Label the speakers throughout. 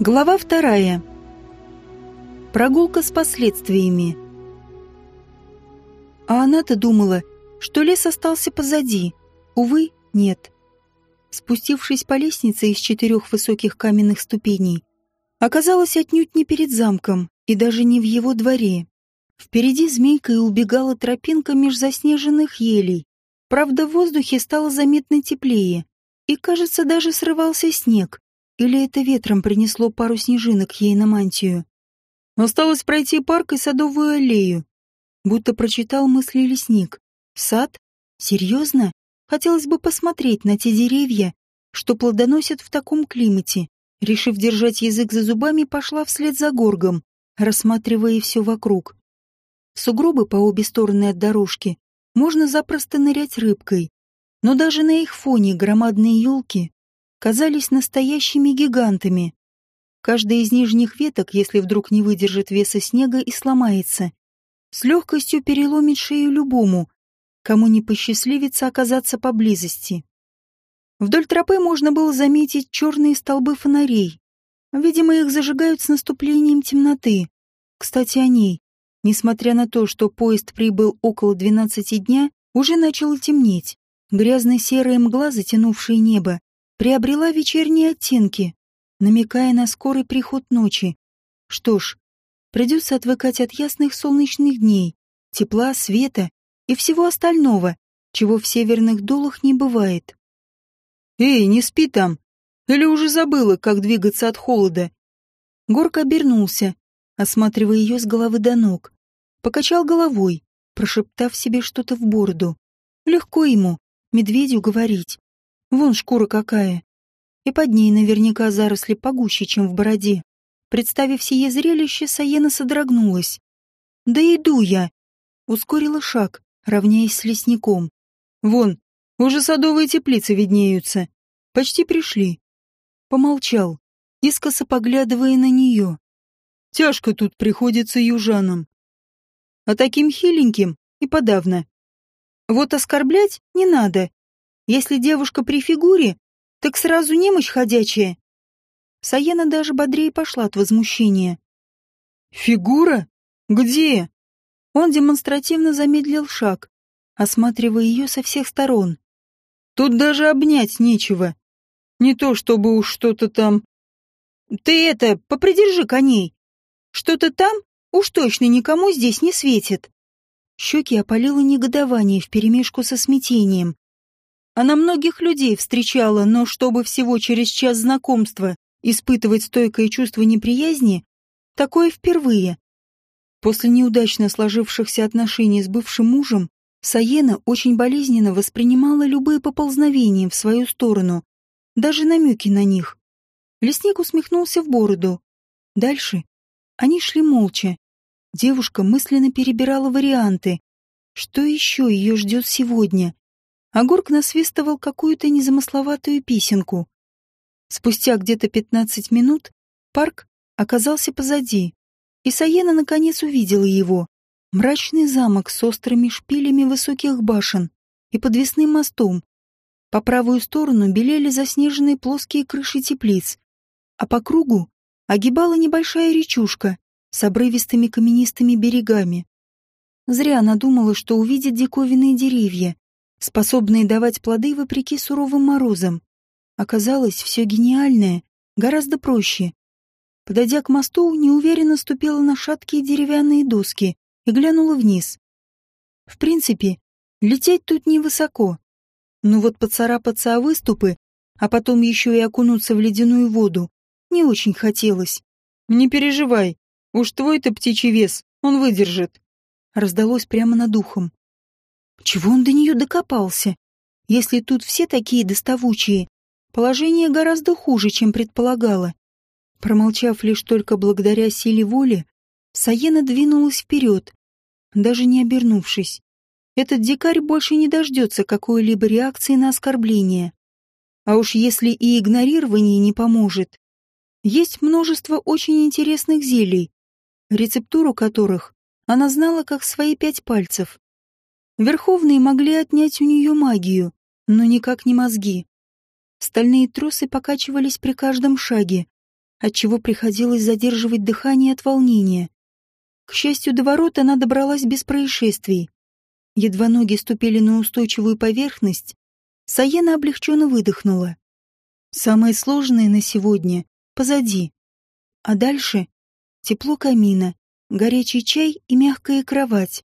Speaker 1: Глава вторая. Прогулка с последствиями. А она-то думала, что лес остался позади. Увы, нет. Спустившись по лестнице из четырех высоких каменных ступеней, оказалась отнюдь не перед замком и даже не в его дворе. Впереди змейкой убегала тропинка меж заснеженных елей. Правда, в воздухе стало заметно теплее, и, кажется, даже срывался снег. Или это ветром принесло пару снежинок ей на мантию. Осталось пройти парк и садовую аллею. Будто прочитал мысли лесник. Сад? Серьезно? Хотелось бы посмотреть на те деревья, что плодоносят в таком климате. Решив держать язык за зубами, пошла вслед за горгом, рассматривая все вокруг. Сугробы по обе стороны от дорожки можно запросто нырять рыбкой, но даже на их фоне громадные елки казались настоящими гигантами. Каждая из нижних веток, если вдруг не выдержит веса снега и сломается, с легкостью переломит шею любому, кому не посчастливится оказаться поблизости. Вдоль тропы можно было заметить черные столбы фонарей. Видимо, их зажигают с наступлением темноты. Кстати, о ней. Несмотря на то, что поезд прибыл около двенадцати дня, уже начало темнеть. Грязно-серая мгла, затянувшая небо, приобрела вечерние оттенки, намекая на скорый приход ночи. Что ж, придется отвыкать от ясных солнечных дней, тепла, света и всего остального, чего в северных дулах не бывает. «Эй, не спи там! Или уже забыла, как двигаться от холода?» Горк обернулся, осматривая ее с головы до ног. Покачал головой, прошептав себе что-то в бороду. Легко ему, медведю, говорить. Вон шкура какая. И под ней наверняка заросли погуще, чем в бороде. Представив сие зрелище, Саена содрогнулась. «Да иду я!» Ускорила шаг, равняясь с лесником. «Вон, уже садовые теплицы виднеются. Почти пришли». Помолчал, искоса поглядывая на нее. «Тяжко тут приходится южанам. А таким хиленьким и подавно. Вот оскорблять не надо, если девушка при фигуре, так сразу немощь ходячая. Саяна даже бодрее пошла от возмущения. «Фигура? Где?» Он демонстративно замедлил шаг, осматривая ее со всех сторон. «Тут даже обнять нечего. Не то чтобы уж что-то там...» «Ты это, попридержи коней. Что-то там уж точно никому здесь не светит». Щеки опалило негодование вперемешку со смятением. Она многих людей встречала, но чтобы всего через час знакомства испытывать стойкое чувство неприязни, такое впервые. После неудачно сложившихся отношений с бывшим мужем, Саена очень болезненно воспринимала любые поползновения в свою сторону, даже намеки на них. Лесник усмехнулся в бороду. Дальше они шли молча. Девушка мысленно перебирала варианты. Что еще ее ждет сегодня? Горк насвистывал какую-то незамысловатую песенку. Спустя где-то пятнадцать минут парк оказался позади, и Саена наконец увидела его. Мрачный замок с острыми шпилями высоких башен и подвесным мостом. По правую сторону белели заснеженные плоские крыши теплиц, а по кругу огибала небольшая речушка с обрывистыми каменистыми берегами. Зря она думала, что увидит диковинные деревья, способные давать плоды вопреки суровым морозам. Оказалось, все гениальное гораздо проще. Подойдя к мосту, неуверенно ступила на шаткие деревянные доски и глянула вниз. В принципе, лететь тут невысоко. Но вот поцарапаться о выступы, а потом еще и окунуться в ледяную воду, не очень хотелось. «Не переживай, уж твой-то птичий вес, он выдержит», раздалось прямо над ухом. Чего он до нее докопался? Если тут все такие доставучие, положение гораздо хуже, чем предполагала. Промолчав лишь только благодаря силе воли, Саена двинулась вперед, даже не обернувшись. Этот дикарь больше не дождется какой-либо реакции на оскорбление. А уж если и игнорирование не поможет. Есть множество очень интересных зелий, рецептуру которых она знала как свои пять пальцев. Верховные могли отнять у нее магию, но никак не мозги. Стальные тросы покачивались при каждом шаге, отчего приходилось задерживать дыхание от волнения. К счастью, до ворот она добралась без происшествий. Едва ноги ступили на устойчивую поверхность, Саена облегченно выдохнула. Самое сложное на сегодня позади. А дальше тепло камина, горячий чай и мягкая кровать.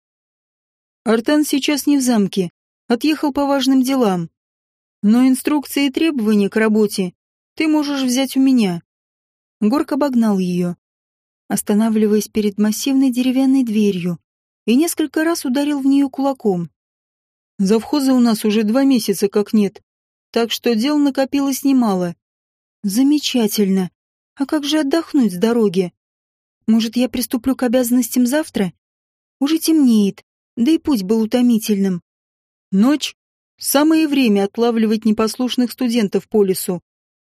Speaker 1: Артан сейчас не в замке, отъехал по важным делам. Но инструкции и требования к работе ты можешь взять у меня. Горк обогнал ее, останавливаясь перед массивной деревянной дверью, и несколько раз ударил в нее кулаком. Завхоза у нас уже два месяца как нет, так что дел накопилось немало. Замечательно. А как же отдохнуть с дороги? Может, я приступлю к обязанностям завтра? Уже темнеет, да и путь был утомительным. Ночь — самое время отлавливать непослушных студентов по лесу.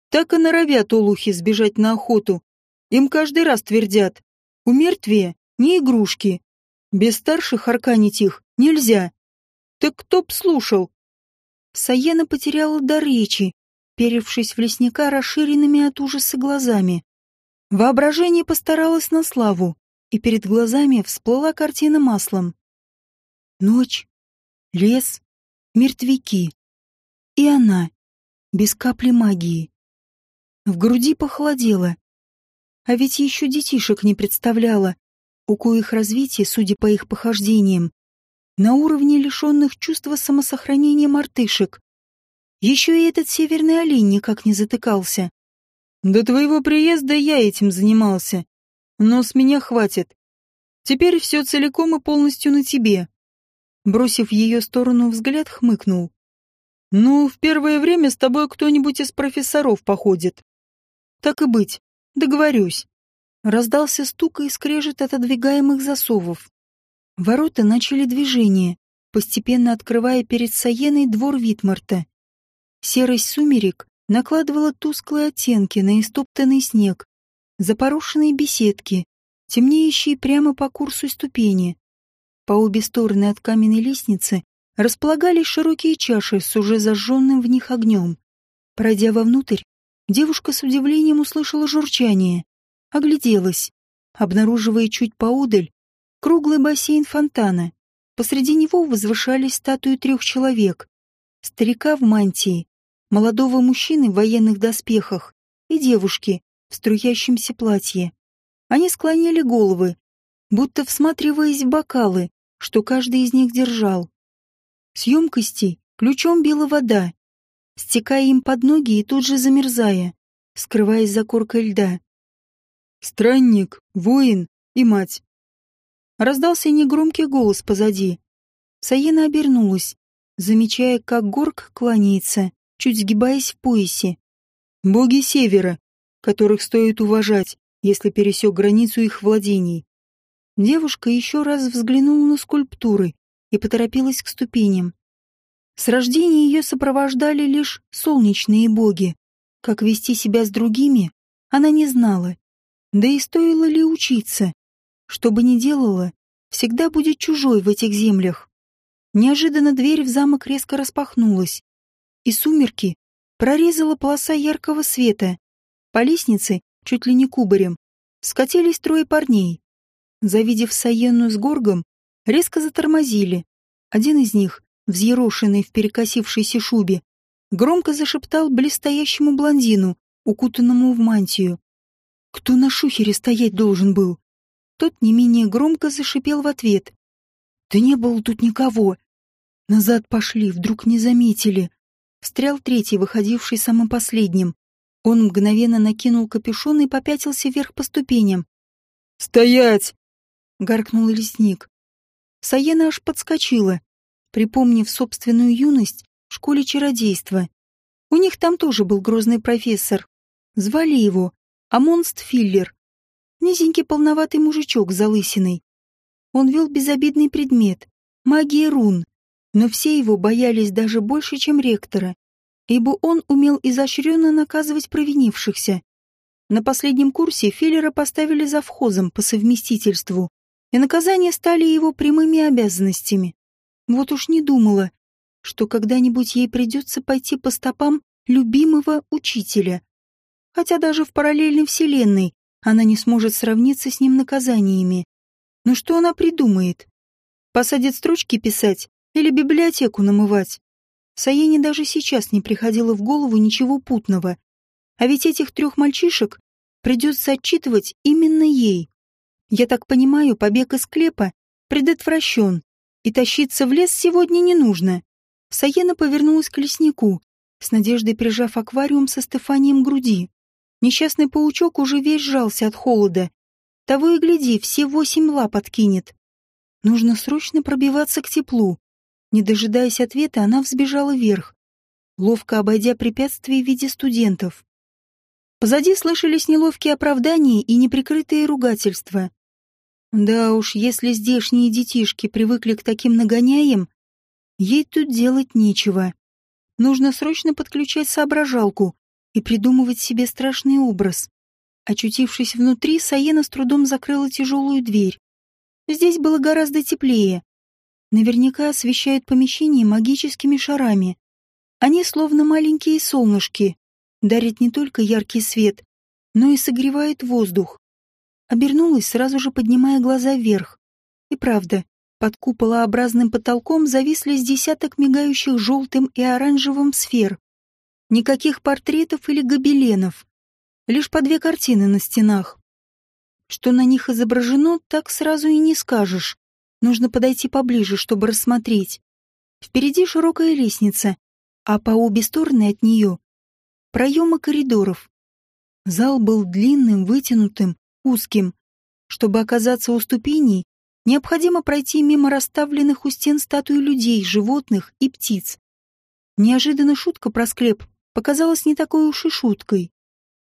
Speaker 1: Так и норовят олухи сбежать на охоту. Им каждый раз твердят. У мертвия не игрушки. Без старших арканить их нельзя. Так кто б слушал? Саена потеряла дар речи, перевшись в лесника расширенными от ужаса глазами. Воображение постаралось на славу, и перед глазами всплыла картина маслом. Ночь, лес, мертвяки. И она, без капли магии. В груди похолодело. А ведь еще детишек не представляла, у коих развитие, судя по их похождениям, на уровне лишенных чувства самосохранения мартышек. Еще и этот северный олень никак не затыкался. До твоего приезда я этим занимался. Но с меня хватит. Теперь все целиком и полностью на тебе. Бросив в ее сторону взгляд, хмыкнул. Ну, в первое время с тобой кто-нибудь из профессоров походит. Так и быть, договорюсь. Раздался стук и скрежет отодвигаемых засовов. Ворота начали движение, постепенно открывая перед Саеной двор Витмарта. Серость сумерек накладывала тусклые оттенки на истоптанный снег, запорошенные беседки, темнеющие прямо по курсу ступени. По обе стороны от каменной лестницы располагались широкие чаши с уже зажженным в них огнем. Пройдя вовнутрь, девушка с удивлением услышала журчание, огляделась, обнаруживая чуть поодаль круглый бассейн фонтана. Посреди него возвышались статуи трех человек. Старика в мантии молодого мужчины в военных доспехах и девушки в струящемся платье. Они склонили головы, будто всматриваясь в бокалы, что каждый из них держал. С емкостей ключом била вода, стекая им под ноги и тут же замерзая, скрываясь за коркой льда. «Странник, воин и мать!» Раздался негромкий голос позади. Саена обернулась, замечая, как Горг кланяется, чуть сгибаясь в поясе. Боги Севера, которых стоит уважать, если пересек границу их владений. Девушка еще раз взглянула на скульптуры и поторопилась к ступеням. С рождения ее сопровождали лишь солнечные боги. Как вести себя с другими, она не знала. Да и стоило ли учиться? Что бы ни делала, всегда будет чужой в этих землях. Неожиданно дверь в замок резко распахнулась, и сумерки прорезала полоса яркого света. По лестнице, чуть ли не кубарем, скатились трое парней. Завидев Саенну с Горгом, резко затормозили. Один из них, взъерошенный в перекосившейся шубе, громко зашептал блестящему блондину, укутанному в мантию. «Кто на шухере стоять должен был?» Тот не менее громко зашипел в ответ. «Да не было тут никого!» Назад пошли, вдруг не заметили. Встрял третий, выходивший самым последним. Он мгновенно накинул капюшон и попятился вверх по ступеням. «Стоять!» — гаркнул лесник. Саена аж подскочила, припомнив собственную юность в школе чародейства. У них там тоже был грозный профессор. Звали его Амонст Филлер. Низенький полноватый мужичок с залысиной. Он вел безобидный предмет — магия рун но все его боялись даже больше, чем ректора, ибо он умел изощренно наказывать провинившихся. На последнем курсе Филлера поставили завхозом по совместительству, и наказания стали его прямыми обязанностями. Вот уж не думала, что когда-нибудь ей придется пойти по стопам любимого учителя. хотя даже в параллельной вселенной она не сможет сравниться с ним наказаниями. Но что она придумает? Посадит строчки писать или библиотеку намывать? Саене даже сейчас не приходило в голову ничего путного. А ведь этих трех мальчишек придется отчитывать именно ей. Я так понимаю, побег из склепа предотвращен, и тащиться в лес сегодня не нужно. Саена повернулась к леснику, с надеждой прижав аквариум со Стефанием груди. Несчастный паучок уже весь сжался от холода. Того и гляди, все восемь лап откинет. Нужно срочно пробиваться к теплу. Не дожидаясь ответа, она взбежала вверх, ловко обойдя препятствия в виде студентов. Позади слышались неловкие оправдания и неприкрытые ругательства. Да уж, если здешние детишки привыкли к таким нагоняям, ей тут делать нечего. Нужно срочно подключать соображалку и придумывать себе страшный образ. Очутившись внутри, Саена с трудом закрыла тяжелую дверь. Здесь было гораздо теплее. Наверняка освещают помещение магическими шарами. Они словно маленькие солнышки, дарит не только яркий свет, но и согревает воздух. Обернулась, сразу же поднимая глаза вверх. И правда, под куполообразным потолком зависли с десяток мигающих желтым и оранжевым сфер. Никаких портретов или гобеленов. Лишь по две картины на стенах. Что на них изображено, так сразу и не скажешь. Нужно подойти поближе, чтобы рассмотреть. Впереди широкая лестница, а по обе стороны от нее проемы коридоров. Зал был длинным, вытянутым, узким. Чтобы оказаться у ступеней, необходимо пройти мимо расставленных у стен статуй людей, животных и птиц. Неожиданно шутка про склеп показалась не такой уж и шуткой.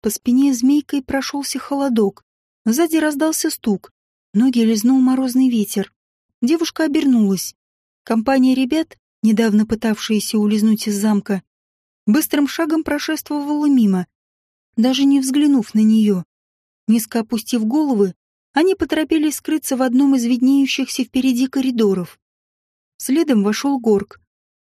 Speaker 1: По спине змейкой прошелся холодок. Сзади раздался стук. Ноги лизнул морозный ветер. Девушка обернулась. Компания ребят, недавно пытавшиеся улизнуть из замка, быстрым шагом прошествовала мимо, даже не взглянув на нее. Низко опустив головы, они поторопились скрыться в одном из виднеющихся впереди коридоров. Следом вошел Горг.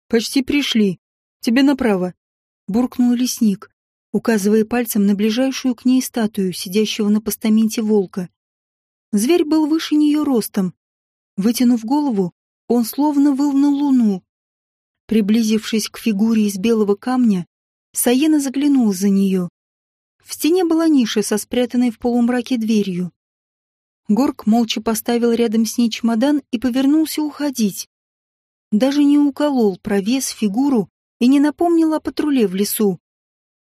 Speaker 1: «Почти пришли. Тебе направо», — буркнул лесник, указывая пальцем на ближайшую к ней статую, сидящего на постаменте волка. Зверь был выше нее ростом. Вытянув голову, он словно выл на луну, Приблизившись к фигуре из белого камня, Саена заглянул за нее. В стене была ниша со спрятанной в полумраке дверью. Горк молча поставил рядом с ней чемодан и повернулся уходить. Даже не уколол провес фигуру и не напомнил о патруле в лесу.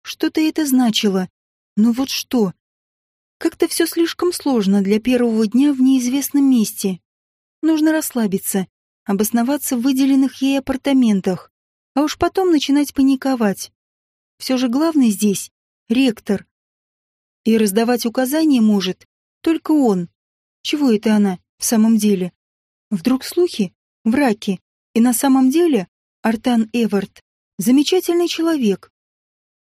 Speaker 1: Что-то это значило. Но вот что? Как-то все слишком сложно для первого дня в неизвестном месте. Нужно расслабиться, обосноваться в выделенных ей апартаментах, а уж потом начинать паниковать. Все же главный здесь — ректор. И раздавать указания может только он. Чего это она в самом деле? Вдруг слухи? Враки. И на самом деле Артан Эвард — замечательный человек.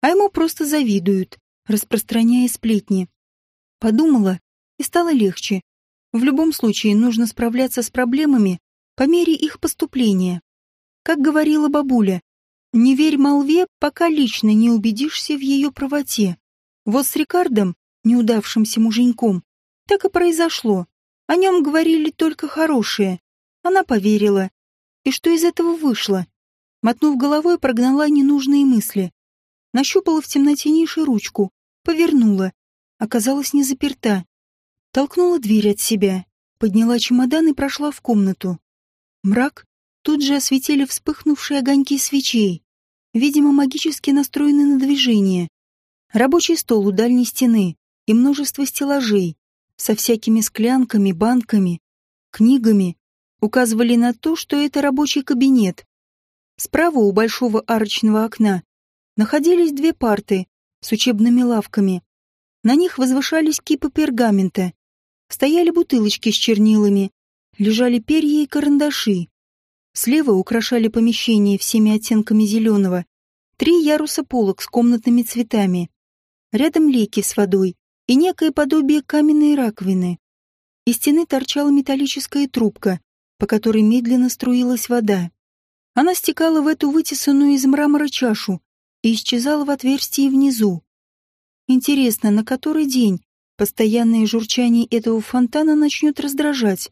Speaker 1: А ему просто завидуют, распространяя сплетни. Подумала, и стало легче. В любом случае нужно справляться с проблемами по мере их поступления. Как говорила бабуля, не верь молве, пока лично не убедишься в ее правоте. Вот с Рикардом, неудавшимся муженьком, так и произошло. О нем говорили только хорошее. Она поверила. И что из этого вышло? Мотнув головой, прогнала ненужные мысли. Нащупала в темноте ниши ручку, повернула. Оказалась не заперта. Толкнула дверь от себя, подняла чемодан и прошла в комнату. Мрак тут же осветили вспыхнувшие огоньки свечей, видимо, магически настроены на движение. Рабочий стол у дальней стены и множество стеллажей со всякими склянками, банками, книгами указывали на то, что это рабочий кабинет. Справа у большого арочного окна находились две парты с учебными лавками. На них возвышались кипы пергамента. Стояли бутылочки с чернилами, лежали перья и карандаши. Слева украшали помещение всеми оттенками зеленого. Три яруса полок с комнатными цветами. Рядом леки с водой и некое подобие каменной раковины. Из стены торчала металлическая трубка, по которой медленно струилась вода. Она стекала в эту вытесанную из мрамора чашу и исчезала в отверстии внизу. Интересно, на который день постоянное журчание этого фонтана начнет раздражать?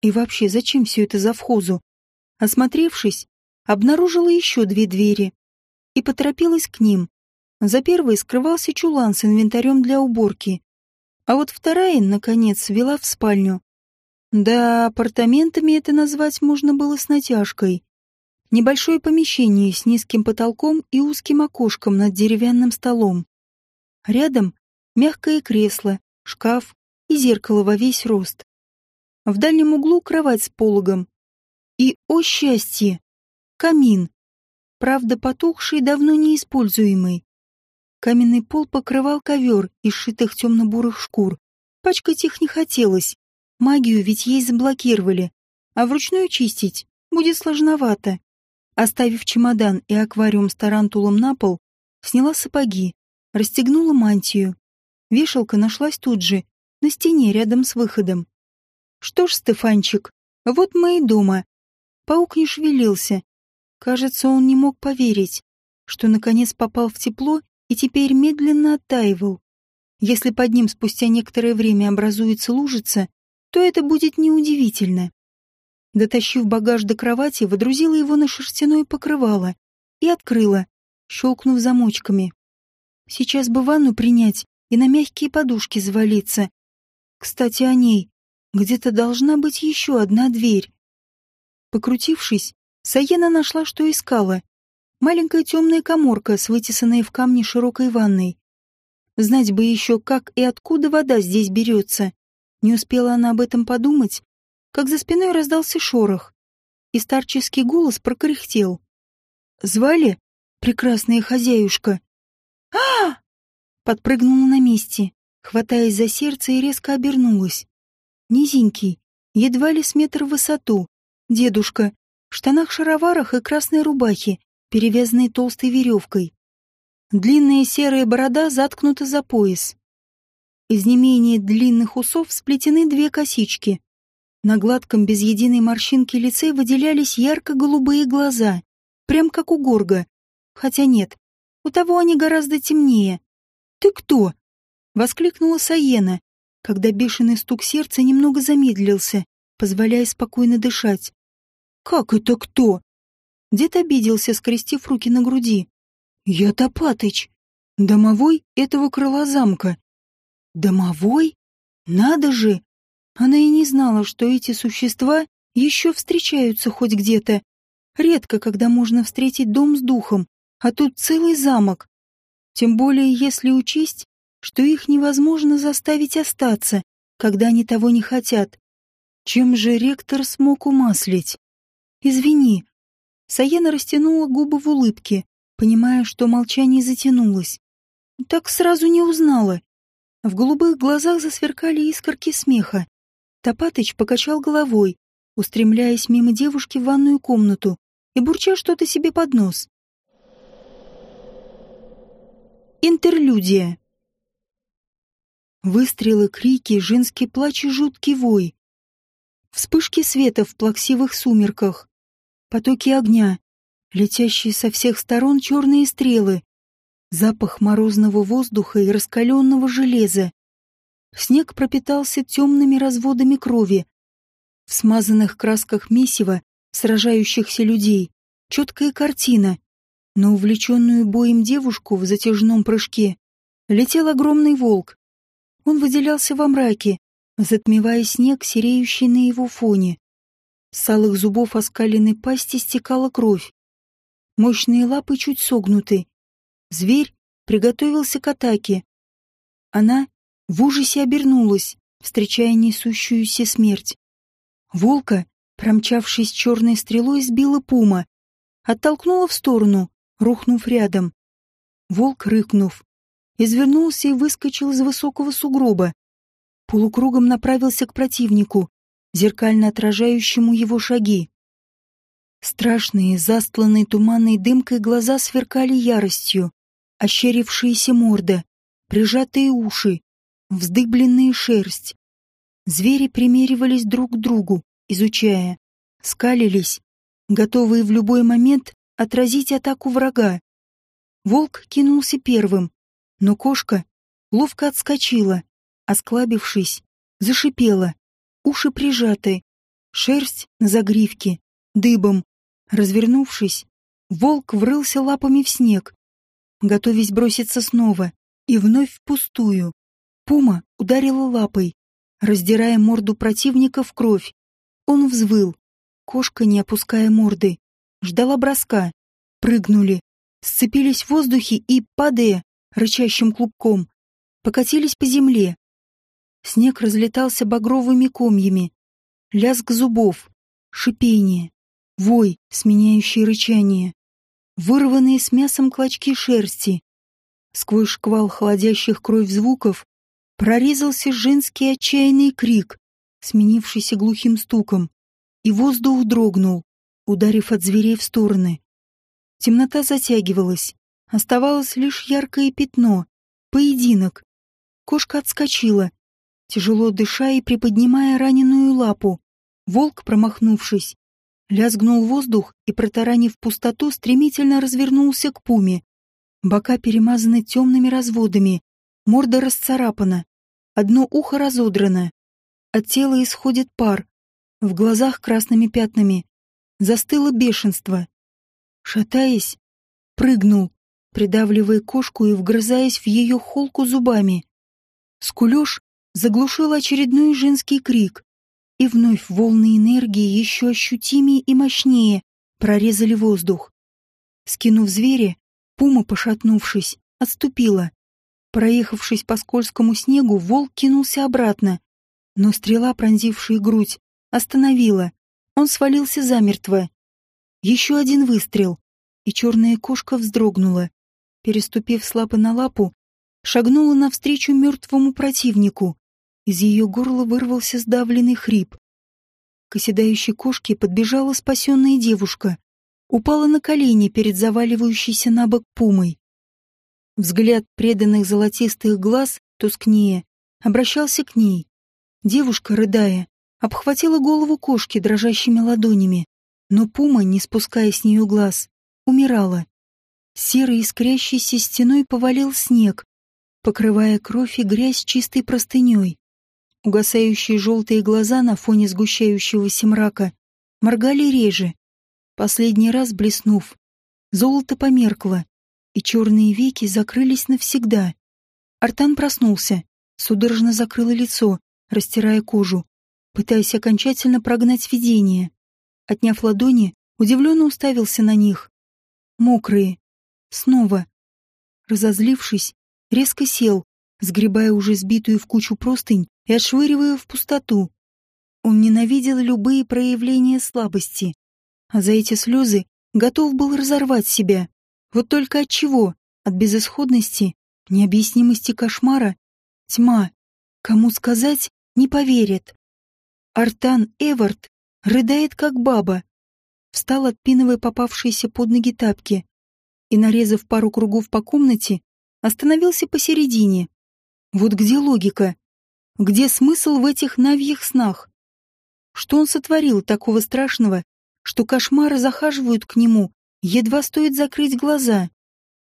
Speaker 1: И вообще, зачем все это завхозу? Осмотревшись, обнаружила еще две двери и поторопилась к ним. За первой скрывался чулан с инвентарем для уборки, а вот вторая, наконец, вела в спальню. Да, апартаментами это назвать можно было с натяжкой. Небольшое помещение с низким потолком и узким окошком над деревянным столом. Рядом мягкое кресло, шкаф и зеркало во весь рост. В дальнем углу кровать с пологом. И, о счастье, камин. Правда, потухший, давно неиспользуемый. Каменный пол покрывал ковер из шитых темно-бурых шкур. Пачкать их не хотелось. Магию ведь ей заблокировали. А вручную чистить будет сложновато. Оставив чемодан и аквариум с тарантулом на пол, сняла сапоги, расстегнула мантию. Вешалка нашлась тут же, на стене рядом с выходом. Что ж, Стефанчик, вот мы и дома. Паук не шевелился. Кажется, он не мог поверить, что наконец попал в тепло и теперь медленно оттаивал. Если под ним спустя некоторое время образуется лужица, то это будет неудивительно. Дотащив багаж до кровати, водрузила его на шерстяное покрывало и открыла, щелкнув замочками. Сейчас бы ванну принять и на мягкие подушки завалиться. Кстати, о ней. Где-то должна быть еще одна дверь. Покрутившись, Саена нашла, что искала. Маленькая темная коморка с вытесанной в камне широкой ванной. Знать бы еще, как и откуда вода здесь берется. Не успела она об этом подумать, как за спиной раздался шорох, и старческий голос прокряхтел. «Звали? Прекрасная хозяюшка!» а Подпрыгнула на месте, хватаясь за сердце и резко обернулась. Низенький, едва ли с метр в высоту, дедушка, в штанах-шароварах и красной рубахе, перевязанной толстой веревкой. Длинная серая борода заткнута за пояс. Из не менее длинных усов сплетены две косички. На гладком без единой морщинки лице выделялись ярко-голубые глаза, прям как у Горга. Хотя нет, у того они гораздо темнее. «Ты кто?» — воскликнула Саена, когда бешеный стук сердца немного замедлился, позволяя спокойно дышать. «Как это кто?» Дед обиделся, скрестив руки на груди. «Я Топатыч, домовой этого крыла замка». «Домовой? Надо же!» Она и не знала, что эти существа еще встречаются хоть где-то. Редко, когда можно встретить дом с духом, а тут целый замок. Тем более, если учесть, что их невозможно заставить остаться, когда они того не хотят. Чем же ректор смог умаслить? «Извини», Саяна растянула губы в улыбке, понимая, что молчание затянулось. Так сразу не узнала. В голубых глазах засверкали искорки смеха. Топатыч покачал головой, устремляясь мимо девушки в ванную комнату и бурча что-то себе под нос. Интерлюдия. Выстрелы, крики, женский плач и жуткий вой. Вспышки света в плаксивых сумерках потоки огня, летящие со всех сторон черные стрелы, запах морозного воздуха и раскаленного железа. Снег пропитался темными разводами крови. В смазанных красках месива сражающихся людей четкая картина. На увлеченную боем девушку в затяжном прыжке летел огромный волк. Он выделялся во мраке, затмевая снег, сереющий на его фоне. С алых зубов оскаленной пасти стекала кровь. Мощные лапы чуть согнуты. Зверь приготовился к атаке. Она в ужасе обернулась, встречая несущуюся смерть. Волка, промчавшись черной стрелой, сбила пума, оттолкнула в сторону, рухнув рядом. Волк, рыкнув, извернулся и выскочил из высокого сугроба. Полукругом направился к противнику, зеркально отражающему его шаги. Страшные, застланные туманной дымкой глаза сверкали яростью, ощерившиеся морда, прижатые уши, вздыбленная шерсть. Звери примеривались друг к другу, изучая, скалились, готовые в любой момент отразить атаку врага. Волк кинулся первым, Но кошка ловко отскочила, осклабившись, зашипела, уши прижаты, шерсть на загривке, дыбом. Развернувшись, волк врылся лапами в снег, готовясь броситься снова, и вновь впустую. Пума ударила лапой, раздирая морду противника в кровь. Он взвыл. Кошка, не опуская морды, ждала броска. Прыгнули, сцепились в воздухе и, падая рычащим клубком, покатились по земле. Снег разлетался багровыми комьями. Лязг зубов, шипение, вой, сменяющий рычание, вырванные с мясом клочки шерсти. Сквозь шквал холодящих кровь звуков прорезался женский отчаянный крик, сменившийся глухим стуком, и воздух дрогнул, ударив от зверей в стороны. Темнота затягивалась, оставалось лишь яркое пятно, поединок. Кошка отскочила, тяжело дыша и приподнимая раненую лапу. Волк, промахнувшись, лязгнул воздух и, протаранив пустоту, стремительно развернулся к пуме. Бока перемазаны темными разводами, морда расцарапана, одно ухо разодрано. От тела исходит пар, в глазах красными пятнами. Застыло бешенство. Шатаясь, прыгнул, придавливая кошку и вгрызаясь в ее холку зубами. Скулеж заглушил очередной женский крик, и вновь волны энергии еще ощутимее и мощнее прорезали воздух. Скинув зверя, пума, пошатнувшись, отступила. Проехавшись по скользкому снегу, волк кинулся обратно, но стрела, пронзившая грудь, остановила. Он свалился замертво. Еще один выстрел, и черная кошка вздрогнула. Переступив с лапы на лапу, шагнула навстречу мертвому противнику. Из ее горла вырвался сдавленный хрип. К оседающей кошке подбежала спасенная девушка. Упала на колени перед заваливающейся на бок пумой. Взгляд преданных золотистых глаз, тускнее, обращался к ней. Девушка, рыдая, обхватила голову кошки дрожащими ладонями, но пума, не спуская с нее глаз, умирала. Серой искрящейся стеной повалил снег, покрывая кровь и грязь чистой простыней. Угасающие желтые глаза на фоне сгущающегося мрака моргали реже. Последний раз блеснув, золото померкло, и черные веки закрылись навсегда. Артан проснулся, судорожно закрыл лицо, растирая кожу, пытаясь окончательно прогнать видение. Отняв ладони, удивленно уставился на них. Мокрые. Снова. Разозлившись, резко сел, сгребая уже сбитую в кучу простынь и отшвыривая в пустоту. Он ненавидел любые проявления слабости, а за эти слезы готов был разорвать себя. Вот только от чего? От безысходности, необъяснимости кошмара, тьма. Кому сказать, не поверят. Артан Эвард рыдает, как баба. Встал, отпинывая попавшиеся под ноги тапки, и, нарезав пару кругов по комнате, остановился посередине. Вот где логика? Где смысл в этих навьих снах? Что он сотворил такого страшного, что кошмары захаживают к нему, едва стоит закрыть глаза?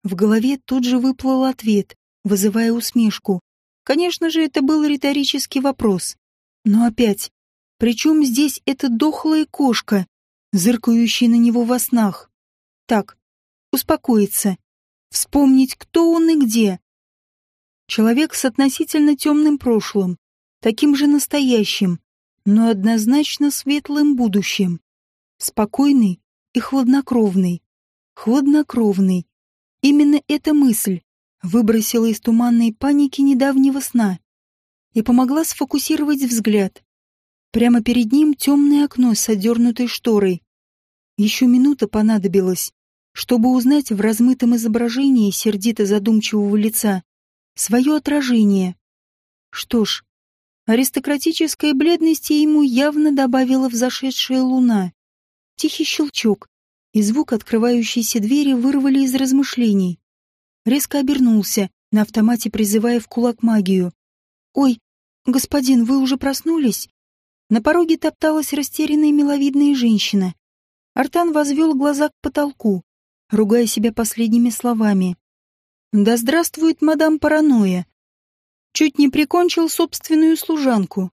Speaker 1: В голове тут же выплыл ответ, вызывая усмешку. Конечно же, это был риторический вопрос. Но опять, при чем здесь эта дохлая кошка, зыркающая на него во снах? Так, успокоиться, вспомнить, кто он и где, Человек с относительно темным прошлым, таким же настоящим, но однозначно светлым будущим. Спокойный и хладнокровный. Хладнокровный. Именно эта мысль выбросила из туманной паники недавнего сна и помогла сфокусировать взгляд. Прямо перед ним темное окно с одернутой шторой. Еще минута понадобилась, чтобы узнать в размытом изображении сердито задумчивого лица свое отражение. Что ж, аристократической бледности ему явно добавила взошедшая луна. Тихий щелчок, и звук открывающейся двери вырвали из размышлений. Резко обернулся, на автомате призывая в кулак магию. «Ой, господин, вы уже проснулись?» На пороге топталась растерянная миловидная женщина. Артан возвел глаза к потолку, ругая себя последними словами. Да здравствует мадам паранойя. Чуть не прикончил собственную служанку.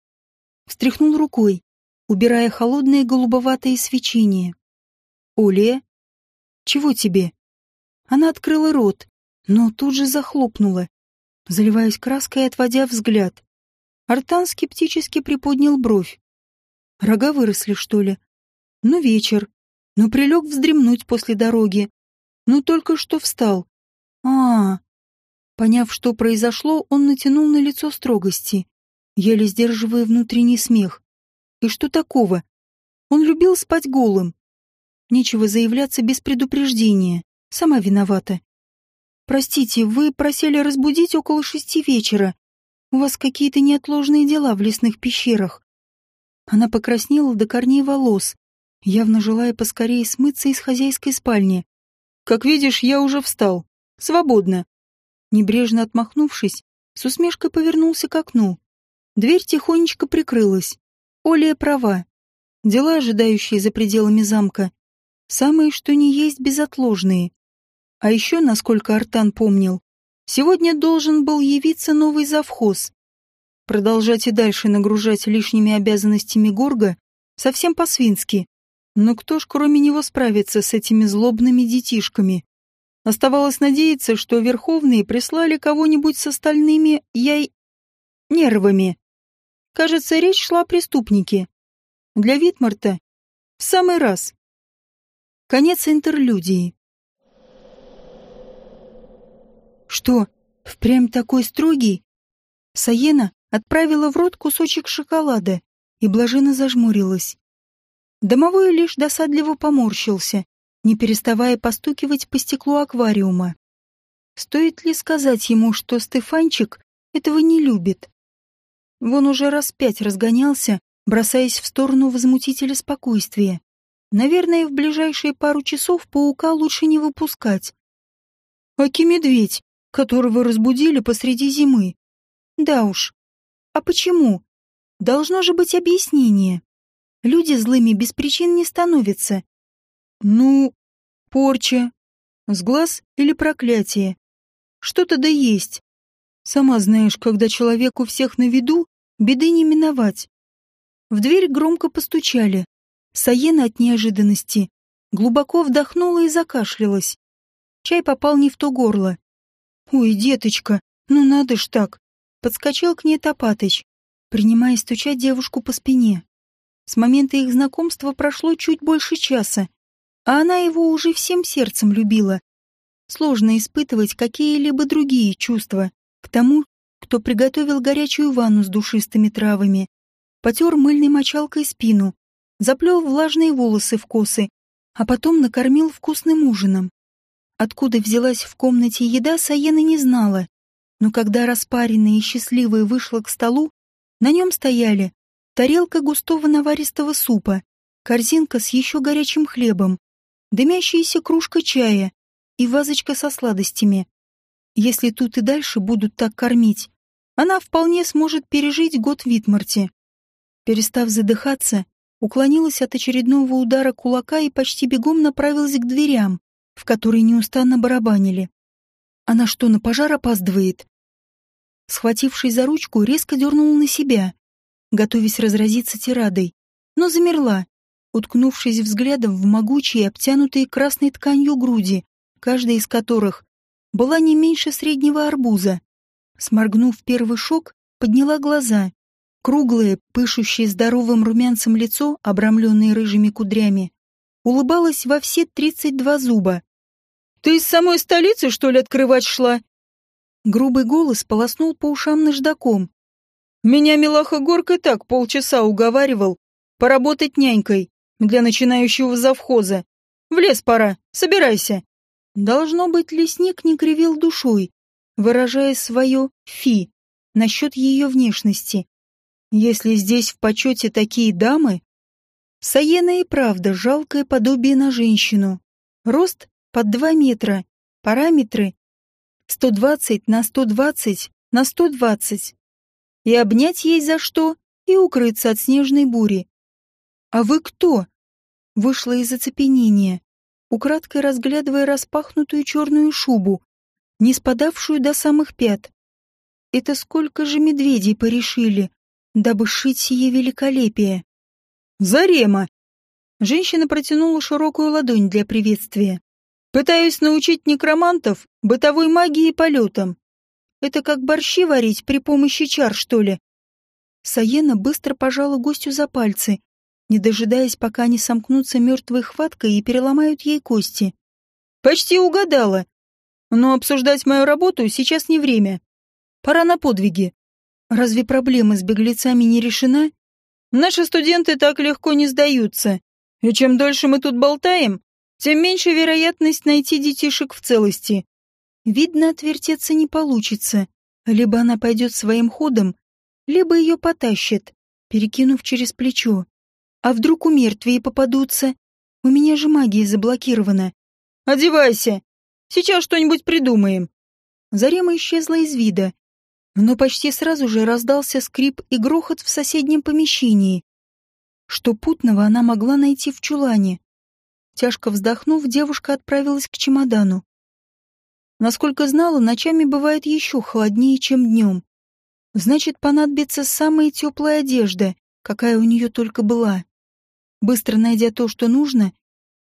Speaker 1: Встряхнул рукой, убирая холодное голубоватое свечение. Оля, чего тебе? Она открыла рот, но тут же захлопнула, заливаясь краской и отводя взгляд. Артан скептически приподнял бровь. Рога выросли, что ли? Ну, вечер. Ну, прилег вздремнуть после дороги. Ну, только что встал. А. Поняв, что произошло, он натянул на лицо строгости, еле сдерживая внутренний смех. И что такого? Он любил спать голым. Нечего заявляться без предупреждения. Сама виновата. Простите, вы просили разбудить около шести вечера. У вас какие-то неотложные дела в лесных пещерах. Она покраснела до корней волос, явно желая поскорее смыться из хозяйской спальни. Как видишь, я уже встал. Свободно. Небрежно отмахнувшись, с усмешкой повернулся к окну. Дверь тихонечко прикрылась. Оля права. Дела, ожидающие за пределами замка, самые что ни есть безотложные. А еще, насколько Артан помнил, сегодня должен был явиться новый завхоз. Продолжать и дальше нагружать лишними обязанностями Горга совсем по-свински. Но кто ж кроме него справится с этими злобными детишками? Оставалось надеяться, что Верховные прислали кого-нибудь с остальными яй... нервами. Кажется, речь шла о преступнике. Для Витмарта в самый раз. Конец интерлюдии. Что, впрямь такой строгий? Саена отправила в рот кусочек шоколада и блаженно зажмурилась. Домовой лишь досадливо поморщился, не переставая постукивать по стеклу аквариума. Стоит ли сказать ему, что Стефанчик этого не любит? Вон уже раз пять разгонялся, бросаясь в сторону возмутителя спокойствия. Наверное, в ближайшие пару часов паука лучше не выпускать. Аки-медведь, которого разбудили посреди зимы. Да уж. А почему? Должно же быть объяснение. Люди злыми без причин не становятся. Ну, порча, сглаз или проклятие. Что-то да есть. Сама знаешь, когда человек у всех на виду, беды не миновать. В дверь громко постучали. Саена от неожиданности глубоко вдохнула и закашлялась. Чай попал не в то горло. «Ой, деточка, ну надо ж так!» Подскочил к ней Топатыч, принимая стучать девушку по спине. С момента их знакомства прошло чуть больше часа, а она его уже всем сердцем любила. Сложно испытывать какие-либо другие чувства к тому, кто приготовил горячую ванну с душистыми травами, потер мыльной мочалкой спину, заплел влажные волосы в косы, а потом накормил вкусным ужином. Откуда взялась в комнате еда, Саена не знала, но когда распаренная и счастливая вышла к столу, на нем стояли тарелка густого наваристого супа, корзинка с еще горячим хлебом, дымящаяся кружка чая и вазочка со сладостями. Если тут и дальше будут так кормить, она вполне сможет пережить год в Витмарте. Перестав задыхаться, уклонилась от очередного удара кулака и почти бегом направилась к дверям, в которые неустанно барабанили. Она что, на пожар опаздывает? Схватившись за ручку, резко дернула на себя, готовясь разразиться тирадой, но замерла, уткнувшись взглядом в могучие, обтянутые красной тканью груди, каждая из которых была не меньше среднего арбуза. Сморгнув первый шок, подняла глаза. Круглое, пышущее здоровым румянцем лицо, обрамленное рыжими кудрями, улыбалась во все тридцать два зуба. «Ты из самой столицы, что ли, открывать шла?» Грубый голос полоснул по ушам наждаком. «Меня Милаха Горка так полчаса уговаривал поработать нянькой для начинающего завхоза. В лес пора, собирайся». Должно быть, лесник не кривил душой, выражая свое «фи» насчет ее внешности. Если здесь в почете такие дамы, Саена и правда жалкое подобие на женщину. Рост под 2 метра, параметры 120 на 120 на 120. И обнять ей за что, и укрыться от снежной бури. «А вы кто?» Вышла из оцепенения, украдкой разглядывая распахнутую черную шубу, не спадавшую до самых пят. Это сколько же медведей порешили, дабы шить сие великолепие. «Зарема!» Женщина протянула широкую ладонь для приветствия. «Пытаюсь научить некромантов бытовой магии и полетам. Это как борщи варить при помощи чар, что ли?» Саена быстро пожала гостю за пальцы, не дожидаясь, пока они сомкнутся мертвой хваткой и переломают ей кости. «Почти угадала. Но обсуждать мою работу сейчас не время. Пора на подвиги. Разве проблема с беглецами не решена? Наши студенты так легко не сдаются. И чем дольше мы тут болтаем, тем меньше вероятность найти детишек в целости. Видно, отвертеться не получится. Либо она пойдет своим ходом, либо ее потащат, перекинув через плечо. А вдруг у мертвые попадутся? У меня же магия заблокирована. «Одевайся! Сейчас что-нибудь придумаем!» Зарема исчезла из вида, но почти сразу же раздался скрип и грохот в соседнем помещении. Что путного она могла найти в чулане? Тяжко вздохнув, девушка отправилась к чемодану. Насколько знала, ночами бывает еще холоднее, чем днем. Значит, понадобится самая теплая одежда, какая у нее только была. Быстро найдя то, что нужно,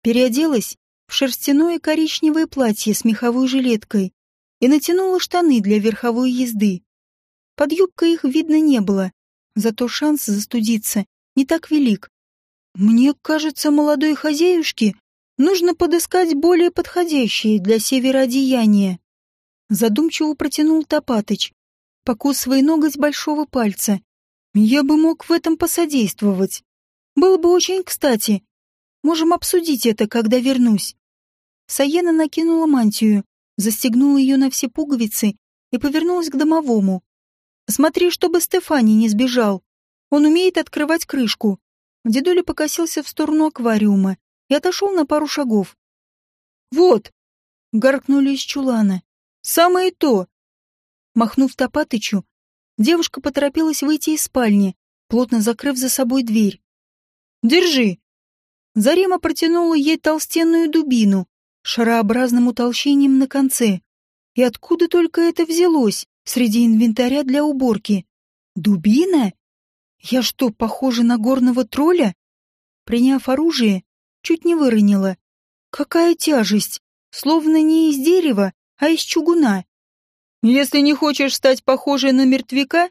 Speaker 1: переоделась в шерстяное коричневое платье с меховой жилеткой и натянула штаны для верховой езды. Под юбкой их видно не было, зато шанс застудиться не так велик. Мне кажется, молодой хозяюшке нужно подыскать более подходящее для севера одеяние. Задумчиво протянул Топатыч, покусывая ноготь большого пальца. Я бы мог в этом посодействовать. Было бы очень кстати. Можем обсудить это, когда вернусь. Саена накинула мантию, застегнула ее на все пуговицы и повернулась к домовому. Смотри, чтобы Стефани не сбежал. Он умеет открывать крышку. Дедуля покосился в сторону аквариума и отошел на пару шагов. «Вот!» — гаркнули из чулана. «Самое то!» Махнув Топатычу, девушка поторопилась выйти из спальни, плотно закрыв за собой дверь. «Держи!» Зарема протянула ей толстенную дубину, шарообразным утолщением на конце. И откуда только это взялось? среди инвентаря для уборки. Дубина? Я что, похожа на горного тролля? Приняв оружие, чуть не выронила. Какая тяжесть! Словно не из дерева, а из чугуна. Если не хочешь стать похожей на мертвяка,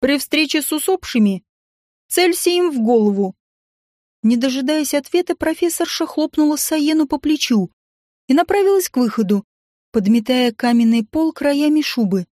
Speaker 1: при встрече с усопшими, целься им в голову. Не дожидаясь ответа, профессорша хлопнула Саену по плечу и направилась к выходу, подметая каменный пол краями шубы.